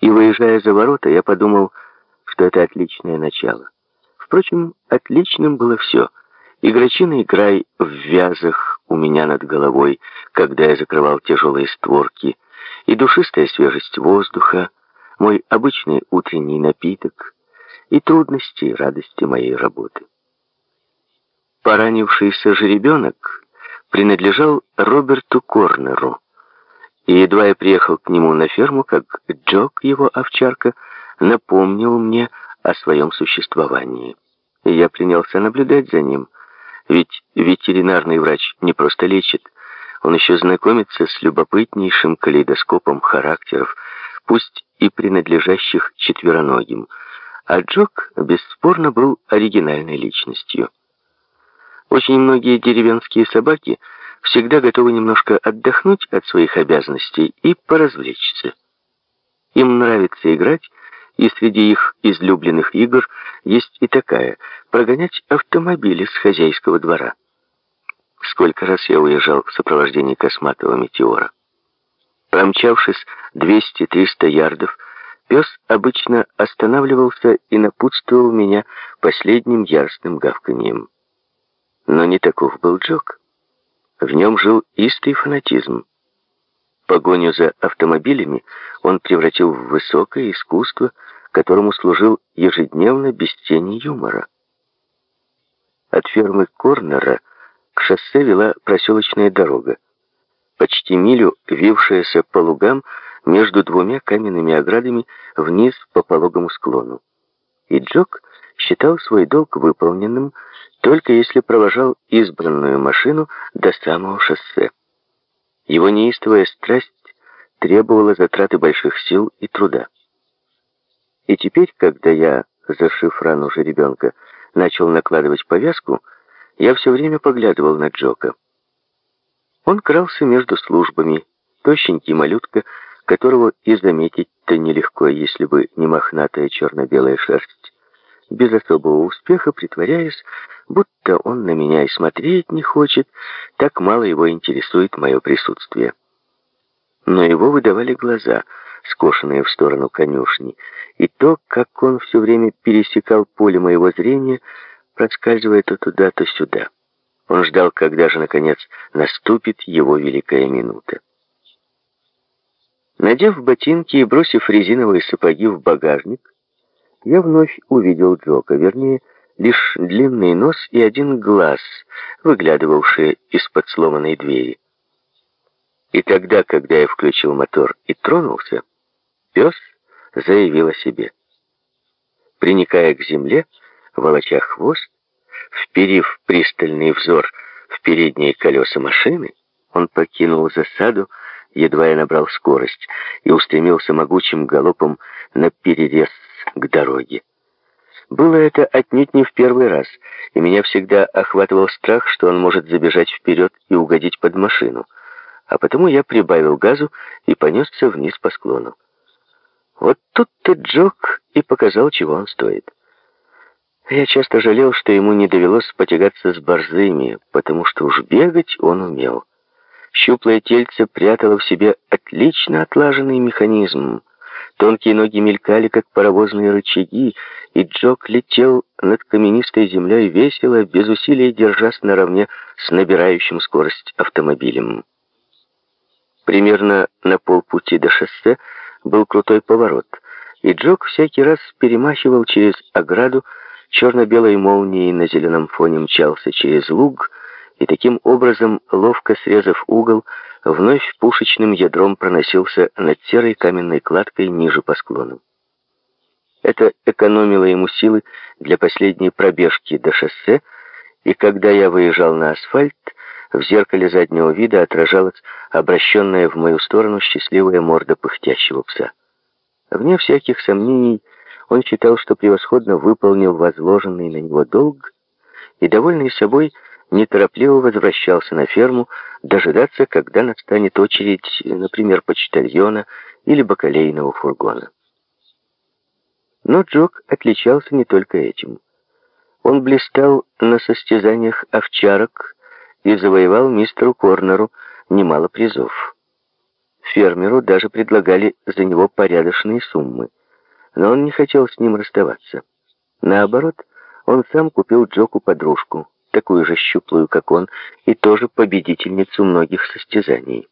И выезжая за ворота, я подумал, что это отличное начало. Впрочем, отличным было все. Игрочиный край в вязах у меня над головой, когда я закрывал тяжелые створки, и душистая свежесть воздуха, мой обычный утренний напиток, и трудности и радости моей работы. Поранившийся жеребенок принадлежал Роберту Корнеру, и едва я приехал к нему на ферму, как Джок, его овчарка, напомнил мне о своем существовании. И я принялся наблюдать за ним, ведь ветеринарный врач не просто лечит, он еще знакомится с любопытнейшим калейдоскопом характеров, пусть и принадлежащих четвероногим, а Джок бесспорно был оригинальной личностью. Очень многие деревенские собаки всегда готовы немножко отдохнуть от своих обязанностей и поразвлечься. Им нравится играть, и среди их излюбленных игр есть и такая — прогонять автомобили с хозяйского двора. Сколько раз я уезжал в сопровождении косматого метеора. Промчавшись 200-300 ярдов, пес обычно останавливался и напутствовал меня последним яростным гавканьем. Но не таков был Джок. В нем жил истый фанатизм. Погоню за автомобилями он превратил в высокое искусство, которому служил ежедневно без тени юмора. От фермы Корнера к шоссе вела проселочная дорога, почти милю вившаяся по лугам между двумя каменными оградами вниз по пологому склону. И Джок считал свой долг выполненным, только если провожал избранную машину до самого шоссе. Его неистовая страсть требовала затраты больших сил и труда. И теперь, когда я, зашив рану жеребенка, начал накладывать повязку, я все время поглядывал на Джока. Он крался между службами, тощенький малютка, которого и заметить-то нелегко, если бы не мохнатая черно-белая шерсть без особого успеха, притворяясь, будто он на меня и смотреть не хочет, так мало его интересует мое присутствие. Но его выдавали глаза, скошенные в сторону конюшни, и то, как он все время пересекал поле моего зрения, проскальзывая то туда, то сюда. Он ждал, когда же, наконец, наступит его великая минута. Надев ботинки и бросив резиновые сапоги в багажник, я вновь увидел Джока, вернее, лишь длинный нос и один глаз, выглядывавшие из-под сломанной двери. И тогда, когда я включил мотор и тронулся, пес заявил о себе. Приникая к земле, волоча хвост, вперив пристальный взор в передние колеса машины, он покинул засаду, едва я набрал скорость, и устремился могучим галопом на перерез к дороге. Было это отнюдь не в первый раз, и меня всегда охватывал страх, что он может забежать вперед и угодить под машину. А потому я прибавил газу и понесся вниз по склону. Вот тут-то Джок и показал, чего он стоит. Я часто жалел, что ему не довелось потягаться с борзыми, потому что уж бегать он умел. Щуплое тельце прятало в себе отлично отлаженный механизм, Тонкие ноги мелькали, как паровозные рычаги, и Джок летел над каменистой землей весело, без усилий держась наравне с набирающим скорость автомобилем. Примерно на полпути до шоссе был крутой поворот, и Джок всякий раз перемахивал через ограду, черно-белой молнией на зеленом фоне мчался через луг, и таким образом, ловко срезав угол, вновь пушечным ядром проносился над серой каменной кладкой ниже по склону. Это экономило ему силы для последней пробежки до шоссе, и когда я выезжал на асфальт, в зеркале заднего вида отражалась обращенная в мою сторону счастливая морда пыхтящего пса. Вне всяких сомнений, он считал, что превосходно выполнил возложенный на него долг, и, довольный собой, неторопливо возвращался на ферму, дожидаться, когда настанет очередь, например, почтальона или бакалейного фургона. Но Джок отличался не только этим. Он блистал на состязаниях овчарок и завоевал мистеру Корнеру немало призов. Фермеру даже предлагали за него порядочные суммы, но он не хотел с ним расставаться. Наоборот, он сам купил Джоку подружку, такую же щуплую, как он, и тоже победительницу многих состязаний.